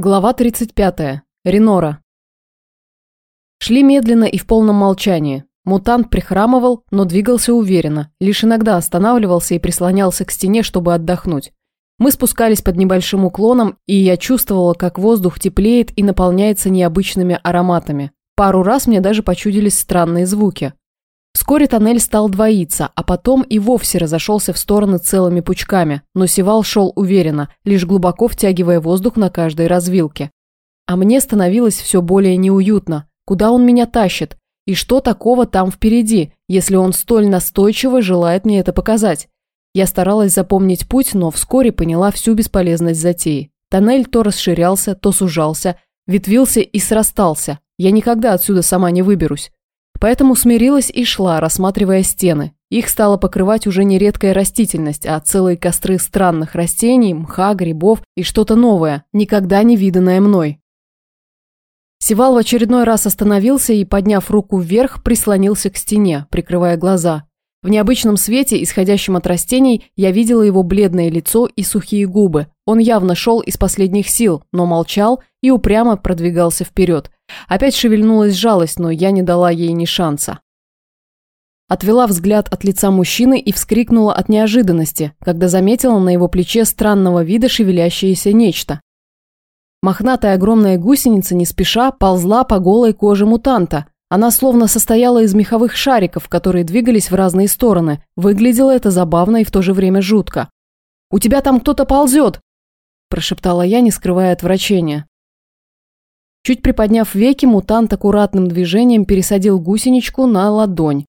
Глава 35. Ренора. Шли медленно и в полном молчании. Мутант прихрамывал, но двигался уверенно, лишь иногда останавливался и прислонялся к стене, чтобы отдохнуть. Мы спускались под небольшим уклоном, и я чувствовала, как воздух теплеет и наполняется необычными ароматами. Пару раз мне даже почудились странные звуки. Вскоре тоннель стал двоиться, а потом и вовсе разошелся в стороны целыми пучками, но Севал шел уверенно, лишь глубоко втягивая воздух на каждой развилке. А мне становилось все более неуютно. Куда он меня тащит? И что такого там впереди, если он столь настойчиво желает мне это показать? Я старалась запомнить путь, но вскоре поняла всю бесполезность затеи. Тоннель то расширялся, то сужался, ветвился и срастался. Я никогда отсюда сама не выберусь. Поэтому смирилась и шла, рассматривая стены. Их стала покрывать уже не редкая растительность, а целые костры странных растений, мха, грибов и что-то новое, никогда не виданное мной. Севал в очередной раз остановился и, подняв руку вверх, прислонился к стене, прикрывая глаза. В необычном свете, исходящем от растений, я видела его бледное лицо и сухие губы. Он явно шел из последних сил, но молчал и упрямо продвигался вперед. Опять шевельнулась жалость, но я не дала ей ни шанса. Отвела взгляд от лица мужчины и вскрикнула от неожиданности, когда заметила на его плече странного вида шевелящееся нечто. Мохнатая огромная гусеница не спеша ползла по голой коже мутанта. Она словно состояла из меховых шариков, которые двигались в разные стороны. Выглядело это забавно и в то же время жутко. «У тебя там кто-то ползет!» – прошептала я, не скрывая отвращения. Чуть приподняв веки, мутант аккуратным движением пересадил гусеничку на ладонь.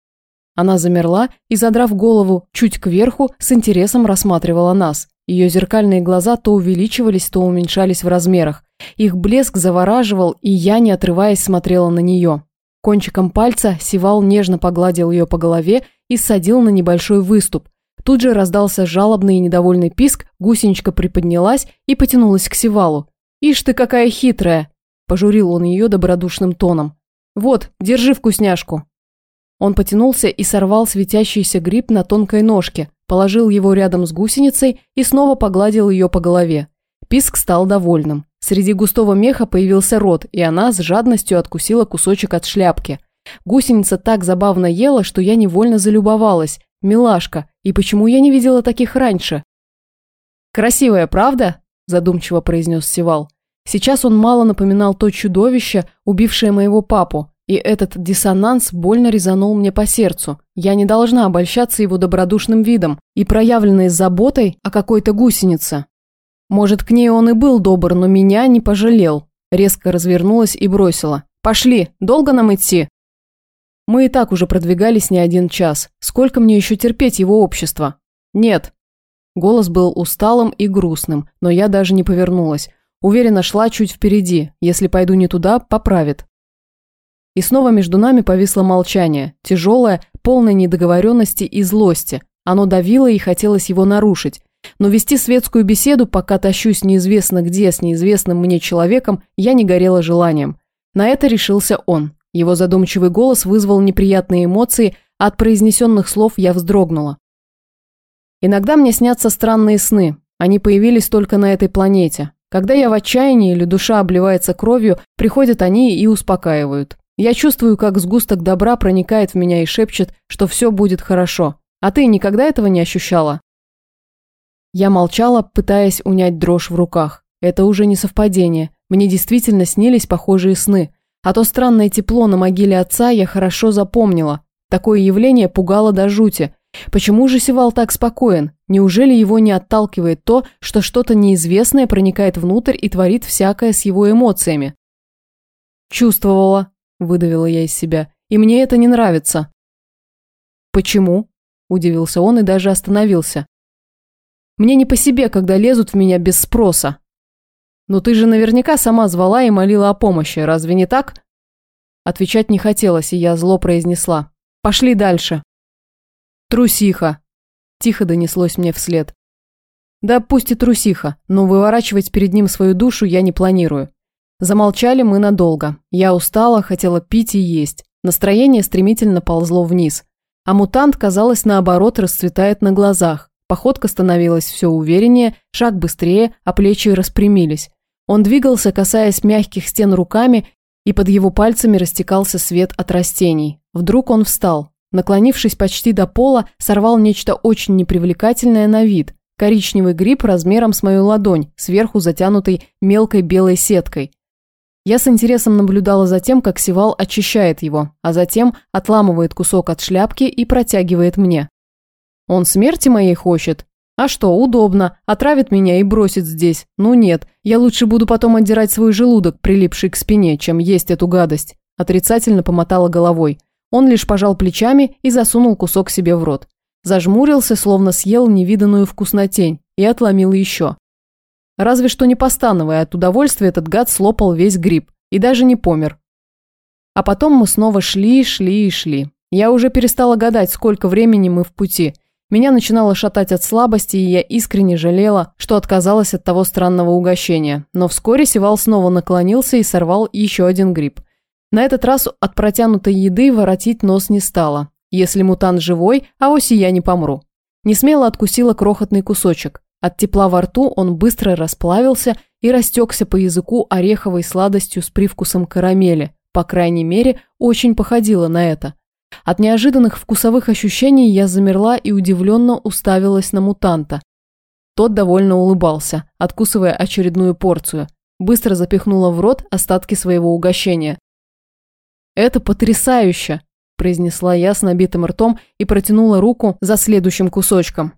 Она замерла и, задрав голову чуть кверху, с интересом рассматривала нас. Ее зеркальные глаза то увеличивались, то уменьшались в размерах. Их блеск завораживал, и я, не отрываясь, смотрела на нее. Кончиком пальца Сивал нежно погладил ее по голове и садил на небольшой выступ. Тут же раздался жалобный и недовольный писк, гусеничка приподнялась и потянулась к Сивалу. «Ишь ты какая хитрая!» Пожурил он ее добродушным тоном. «Вот, держи вкусняшку». Он потянулся и сорвал светящийся гриб на тонкой ножке, положил его рядом с гусеницей и снова погладил ее по голове. Писк стал довольным. Среди густого меха появился рот, и она с жадностью откусила кусочек от шляпки. Гусеница так забавно ела, что я невольно залюбовалась. Милашка, и почему я не видела таких раньше? «Красивая, правда?» – задумчиво произнес Севал. Сейчас он мало напоминал то чудовище, убившее моего папу, и этот диссонанс больно резанул мне по сердцу. Я не должна обольщаться его добродушным видом и проявленной заботой о какой-то гусенице. Может, к ней он и был добр, но меня не пожалел. Резко развернулась и бросила. «Пошли, долго нам идти?» Мы и так уже продвигались не один час. Сколько мне еще терпеть его общество? Нет. Голос был усталым и грустным, но я даже не повернулась. Уверенно шла чуть впереди. Если пойду не туда, поправит. И снова между нами повисло молчание, тяжелое, полное недоговоренности и злости. Оно давило и хотелось его нарушить. Но вести светскую беседу, пока тащусь неизвестно где с неизвестным мне человеком, я не горела желанием. На это решился он. Его задумчивый голос вызвал неприятные эмоции, а от произнесенных слов я вздрогнула. Иногда мне снятся странные сны. Они появились только на этой планете. Когда я в отчаянии или душа обливается кровью, приходят они и успокаивают. Я чувствую, как сгусток добра проникает в меня и шепчет, что все будет хорошо. А ты никогда этого не ощущала? Я молчала, пытаясь унять дрожь в руках. Это уже не совпадение. Мне действительно снились похожие сны. А то странное тепло на могиле отца я хорошо запомнила. Такое явление пугало до жути. Почему же Севал так спокоен? Неужели его не отталкивает то, что что-то неизвестное проникает внутрь и творит всякое с его эмоциями? «Чувствовала», – выдавила я из себя, – «и мне это не нравится». «Почему?» – удивился он и даже остановился. «Мне не по себе, когда лезут в меня без спроса». «Но ты же наверняка сама звала и молила о помощи, разве не так?» Отвечать не хотелось, и я зло произнесла. «Пошли дальше». «Трусиха!» – тихо донеслось мне вслед. «Да пусть и трусиха, но выворачивать перед ним свою душу я не планирую». Замолчали мы надолго. Я устала, хотела пить и есть. Настроение стремительно ползло вниз. А мутант, казалось, наоборот, расцветает на глазах. Походка становилась все увереннее, шаг быстрее, а плечи распрямились. Он двигался, касаясь мягких стен руками, и под его пальцами растекался свет от растений. Вдруг он встал. Наклонившись почти до пола, сорвал нечто очень непривлекательное на вид. Коричневый гриб размером с мою ладонь, сверху затянутый мелкой белой сеткой. Я с интересом наблюдала за тем, как Сивал очищает его, а затем отламывает кусок от шляпки и протягивает мне. Он смерти моей хочет? А что, удобно, отравит меня и бросит здесь. Ну нет, я лучше буду потом отдирать свой желудок, прилипший к спине, чем есть эту гадость. Отрицательно помотала головой. Он лишь пожал плечами и засунул кусок себе в рот. Зажмурился, словно съел невиданную вкуснотень, и отломил еще. Разве что не постановая от удовольствия, этот гад слопал весь гриб и даже не помер. А потом мы снова шли, шли и шли. Я уже перестала гадать, сколько времени мы в пути. Меня начинало шатать от слабости, и я искренне жалела, что отказалась от того странного угощения. Но вскоре Севал снова наклонился и сорвал еще один гриб. На этот раз от протянутой еды воротить нос не стало. Если мутант живой, а оси я не помру. Не смело откусила крохотный кусочек. От тепла во рту он быстро расплавился и растекся по языку ореховой сладостью с привкусом карамели. По крайней мере, очень походило на это. От неожиданных вкусовых ощущений я замерла и удивленно уставилась на мутанта. Тот довольно улыбался, откусывая очередную порцию. Быстро запихнула в рот остатки своего угощения. «Это потрясающе!» – произнесла я с набитым ртом и протянула руку за следующим кусочком.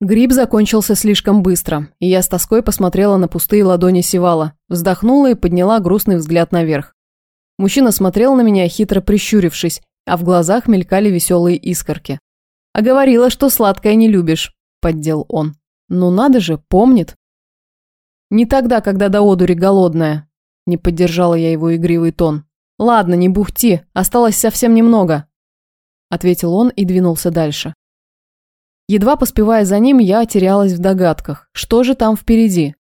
Гриб закончился слишком быстро, и я с тоской посмотрела на пустые ладони Севала, вздохнула и подняла грустный взгляд наверх. Мужчина смотрел на меня, хитро прищурившись, а в глазах мелькали веселые искорки. «А говорила, что сладкое не любишь», – поддел он. «Ну надо же, помнит». «Не тогда, когда до одури голодная», – не поддержала я его игривый тон. «Ладно, не бухти, осталось совсем немного», – ответил он и двинулся дальше. Едва поспевая за ним, я терялась в догадках, что же там впереди.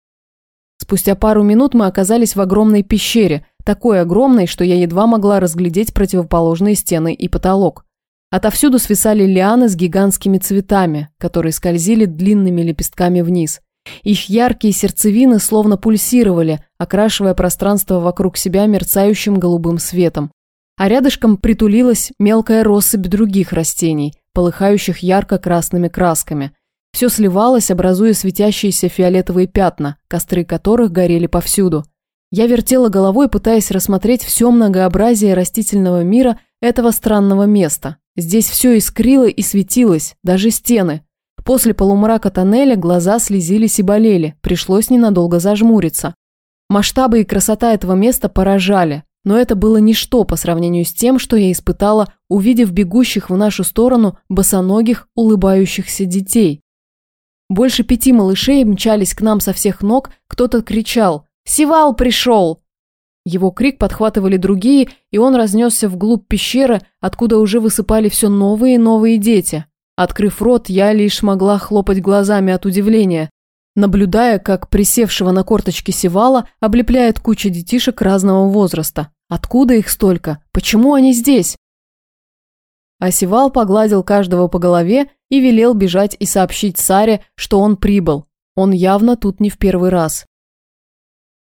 Спустя пару минут мы оказались в огромной пещере, такой огромной, что я едва могла разглядеть противоположные стены и потолок. Отовсюду свисали лианы с гигантскими цветами, которые скользили длинными лепестками вниз. Их яркие сердцевины словно пульсировали, окрашивая пространство вокруг себя мерцающим голубым светом. А рядышком притулилась мелкая россыпь других растений – полыхающих ярко-красными красками. Все сливалось, образуя светящиеся фиолетовые пятна, костры которых горели повсюду. Я вертела головой, пытаясь рассмотреть все многообразие растительного мира этого странного места. Здесь все искрило и светилось, даже стены. После полумрака тоннеля глаза слезились и болели, пришлось ненадолго зажмуриться. Масштабы и красота этого места поражали. Но это было ничто по сравнению с тем, что я испытала, увидев бегущих в нашу сторону босоногих, улыбающихся детей. Больше пяти малышей мчались к нам со всех ног, кто-то кричал «Сивал пришел!». Его крик подхватывали другие, и он разнесся вглубь пещеры, откуда уже высыпали все новые и новые дети. Открыв рот, я лишь могла хлопать глазами от удивления наблюдая, как присевшего на корточки Севала облепляет куча детишек разного возраста. Откуда их столько? Почему они здесь? А Севал погладил каждого по голове и велел бежать и сообщить Саре, что он прибыл. Он явно тут не в первый раз.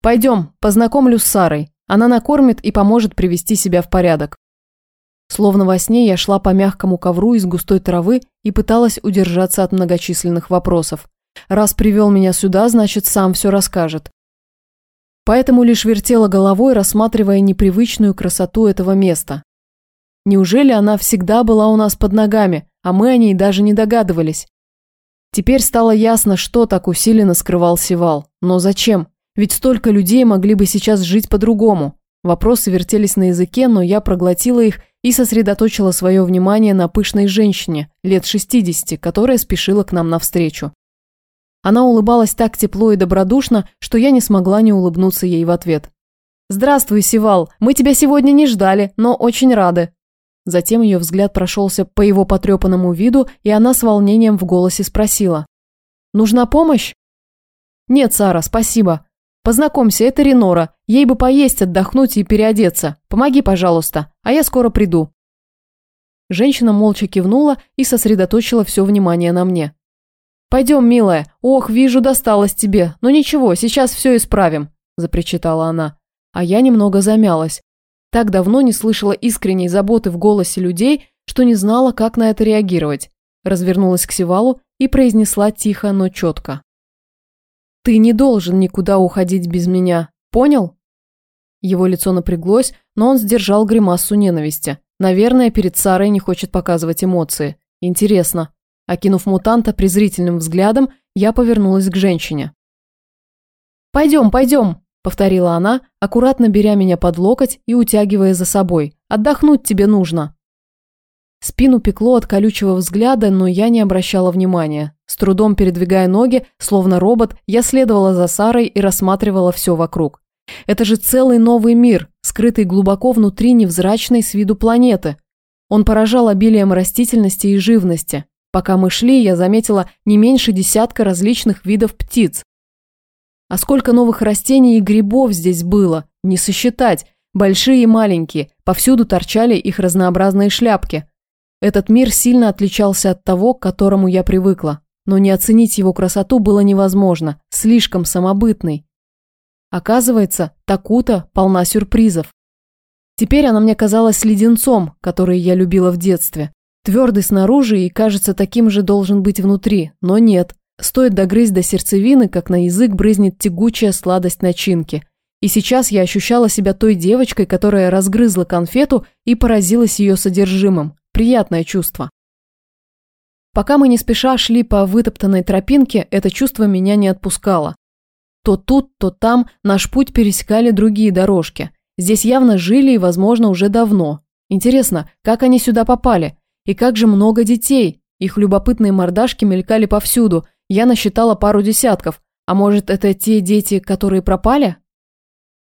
«Пойдем, познакомлю с Сарой. Она накормит и поможет привести себя в порядок». Словно во сне я шла по мягкому ковру из густой травы и пыталась удержаться от многочисленных вопросов. Раз привел меня сюда, значит, сам все расскажет. Поэтому лишь вертела головой, рассматривая непривычную красоту этого места. Неужели она всегда была у нас под ногами, а мы о ней даже не догадывались? Теперь стало ясно, что так усиленно скрывал Севал. Но зачем? Ведь столько людей могли бы сейчас жить по-другому. Вопросы вертелись на языке, но я проглотила их и сосредоточила свое внимание на пышной женщине, лет 60, которая спешила к нам навстречу. Она улыбалась так тепло и добродушно, что я не смогла не улыбнуться ей в ответ. «Здравствуй, Сивал. Мы тебя сегодня не ждали, но очень рады». Затем ее взгляд прошелся по его потрепанному виду, и она с волнением в голосе спросила. «Нужна помощь?» «Нет, Сара, спасибо. Познакомься, это Ренора. Ей бы поесть, отдохнуть и переодеться. Помоги, пожалуйста, а я скоро приду». Женщина молча кивнула и сосредоточила все внимание на мне. «Пойдем, милая. Ох, вижу, досталось тебе. Но ничего, сейчас все исправим», – запричитала она. А я немного замялась. Так давно не слышала искренней заботы в голосе людей, что не знала, как на это реагировать. Развернулась к Севалу и произнесла тихо, но четко. «Ты не должен никуда уходить без меня, понял?» Его лицо напряглось, но он сдержал гримасу ненависти. Наверное, перед Сарой не хочет показывать эмоции. Интересно. Окинув мутанта презрительным взглядом, я повернулась к женщине. «Пойдем, пойдем!» – повторила она, аккуратно беря меня под локоть и утягивая за собой. «Отдохнуть тебе нужно!» Спину пекло от колючего взгляда, но я не обращала внимания. С трудом передвигая ноги, словно робот, я следовала за Сарой и рассматривала все вокруг. Это же целый новый мир, скрытый глубоко внутри невзрачной с виду планеты. Он поражал обилием растительности и живности. Пока мы шли, я заметила не меньше десятка различных видов птиц. А сколько новых растений и грибов здесь было, не сосчитать, большие и маленькие, повсюду торчали их разнообразные шляпки. Этот мир сильно отличался от того, к которому я привыкла, но не оценить его красоту было невозможно, слишком самобытный. Оказывается, Такута полна сюрпризов. Теперь она мне казалась леденцом, который я любила в детстве. Твердый снаружи и, кажется, таким же должен быть внутри, но нет. Стоит догрызть до сердцевины, как на язык брызнет тягучая сладость начинки. И сейчас я ощущала себя той девочкой, которая разгрызла конфету и поразилась ее содержимым. Приятное чувство. Пока мы не спеша шли по вытоптанной тропинке, это чувство меня не отпускало. То тут, то там наш путь пересекали другие дорожки. Здесь явно жили и, возможно, уже давно. Интересно, как они сюда попали? И как же много детей? Их любопытные мордашки мелькали повсюду. Я насчитала пару десятков. А может, это те дети, которые пропали?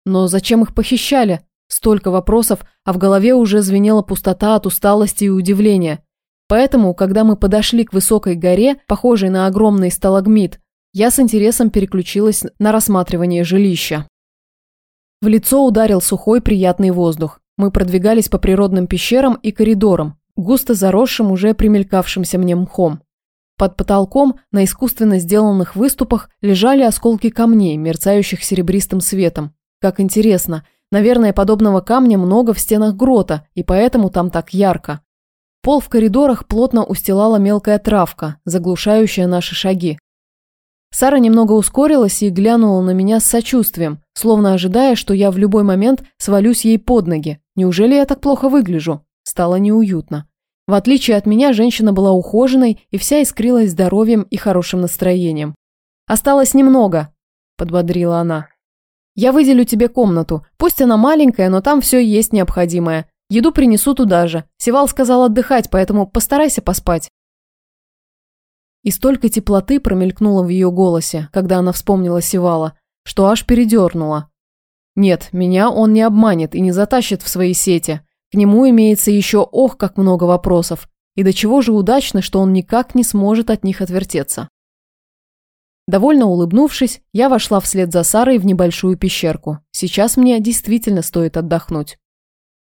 Но зачем их похищали? Столько вопросов, а в голове уже звенела пустота от усталости и удивления. Поэтому, когда мы подошли к высокой горе, похожей на огромный сталагмит, я с интересом переключилась на рассматривание жилища. В лицо ударил сухой приятный воздух. Мы продвигались по природным пещерам и коридорам, густо заросшим уже примелькавшимся мне мхом. Под потолком на искусственно сделанных выступах лежали осколки камней, мерцающих серебристым светом. Как интересно, наверное, подобного камня много в стенах грота, и поэтому там так ярко. Пол в коридорах плотно устилала мелкая травка, заглушающая наши шаги. Сара немного ускорилась и глянула на меня с сочувствием, словно ожидая, что я в любой момент свалюсь ей под ноги. Неужели я так плохо выгляжу? Стало неуютно. В отличие от меня, женщина была ухоженной и вся искрилась здоровьем и хорошим настроением. «Осталось немного», – подбодрила она. «Я выделю тебе комнату. Пусть она маленькая, но там все есть необходимое. Еду принесу туда же. Севал сказал отдыхать, поэтому постарайся поспать». И столько теплоты промелькнуло в ее голосе, когда она вспомнила Севала, что аж передернула. Нет, меня он не обманет и не затащит в свои сети. К нему имеется еще ох, как много вопросов. И до чего же удачно, что он никак не сможет от них отвертеться. Довольно улыбнувшись, я вошла вслед за Сарой в небольшую пещерку. Сейчас мне действительно стоит отдохнуть.